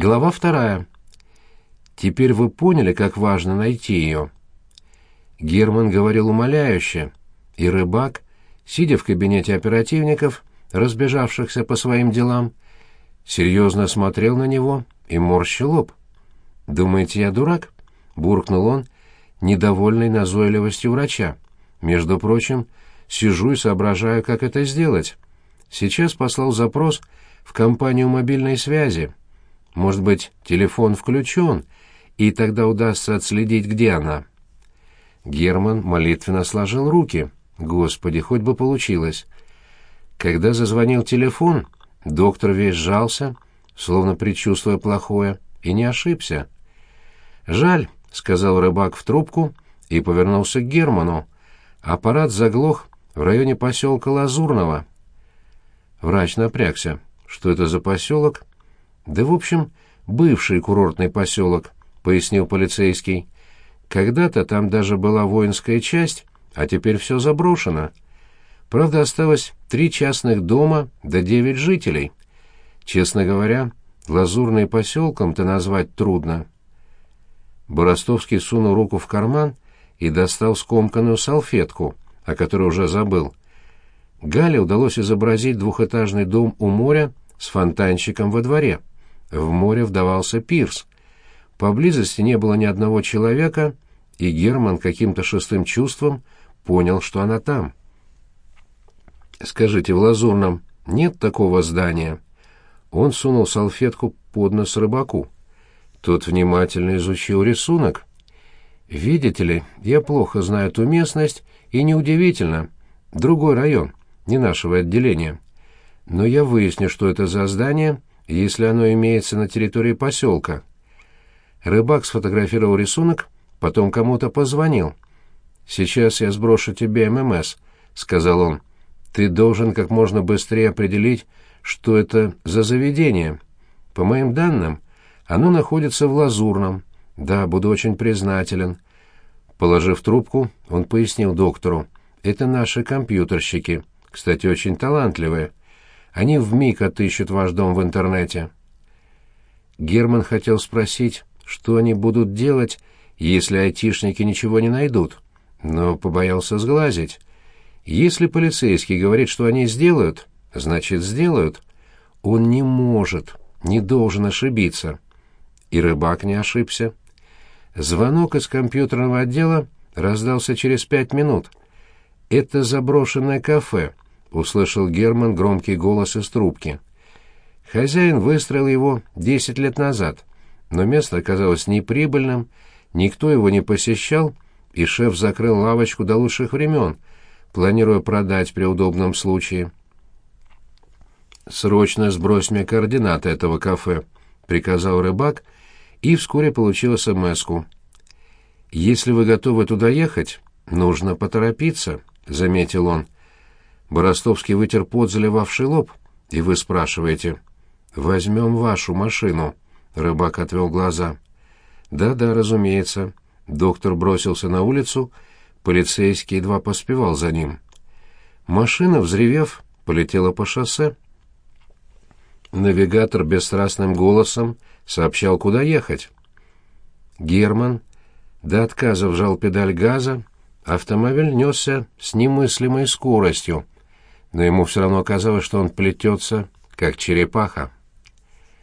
Глава вторая. Теперь вы поняли, как важно найти ее. Герман говорил умоляюще, и рыбак, сидя в кабинете оперативников, разбежавшихся по своим делам, серьезно смотрел на него и морщил лоб. «Думаете, я дурак?» — буркнул он, недовольный назойливостью врача. «Между прочим, сижу и соображаю, как это сделать. Сейчас послал запрос в компанию мобильной связи. Может быть, телефон включен, и тогда удастся отследить, где она». Герман молитвенно сложил руки. «Господи, хоть бы получилось!» Когда зазвонил телефон, доктор весь сжался, словно предчувствуя плохое, и не ошибся. «Жаль», — сказал рыбак в трубку и повернулся к Герману. Аппарат заглох в районе поселка Лазурного. Врач напрягся. Что это за поселок? Да, в общем, бывший курортный поселок, пояснил полицейский. Когда-то там даже была воинская часть, а теперь все заброшено. Правда, осталось три частных дома да девять жителей. Честно говоря, лазурный поселком-то назвать трудно. Боростовский сунул руку в карман и достал скомканную салфетку, о которой уже забыл. Гале удалось изобразить двухэтажный дом у моря с фонтанчиком во дворе. В море вдавался пирс. Поблизости не было ни одного человека, и Герман каким-то шестым чувством понял, что она там. «Скажите, в Лазурном нет такого здания?» Он сунул салфетку под нос рыбаку. Тот внимательно изучил рисунок. «Видите ли, я плохо знаю эту местность, и неудивительно. Другой район, не нашего отделения. Но я выясню, что это за здание, если оно имеется на территории поселка». Рыбак сфотографировал рисунок, потом кому-то позвонил. «Сейчас я сброшу тебе ММС», — сказал он. «Ты должен как можно быстрее определить, что это за заведение. По моим данным, оно находится в Лазурном. Да, буду очень признателен». Положив трубку, он пояснил доктору. «Это наши компьютерщики. Кстати, очень талантливые. Они вмиг отыщут ваш дом в интернете». Герман хотел спросить, что они будут делать, если айтишники ничего не найдут, но побоялся сглазить. Если полицейский говорит, что они сделают, значит, сделают. Он не может, не должен ошибиться. И рыбак не ошибся. Звонок из компьютерного отдела раздался через пять минут. «Это заброшенное кафе», — услышал Герман громкий голос из трубки. Хозяин выстроил его десять лет назад, но место оказалось неприбыльным, никто его не посещал, и шеф закрыл лавочку до лучших времен, планируя продать при удобном случае. «Срочно сбрось мне координаты этого кафе», — приказал рыбак, и вскоре получил СМС-ку. «Если вы готовы туда ехать, нужно поторопиться», — заметил он. Боростовский вытер пот, заливавший лоб, и вы спрашиваете. «Возьмем вашу машину», — рыбак отвел глаза. «Да-да, разумеется». Доктор бросился на улицу, полицейский едва поспевал за ним. Машина, взревев, полетела по шоссе. Навигатор бесстрастным голосом сообщал, куда ехать. Герман до отказа вжал педаль газа, автомобиль несся с немыслимой скоростью, но ему все равно казалось, что он плетется, как черепаха.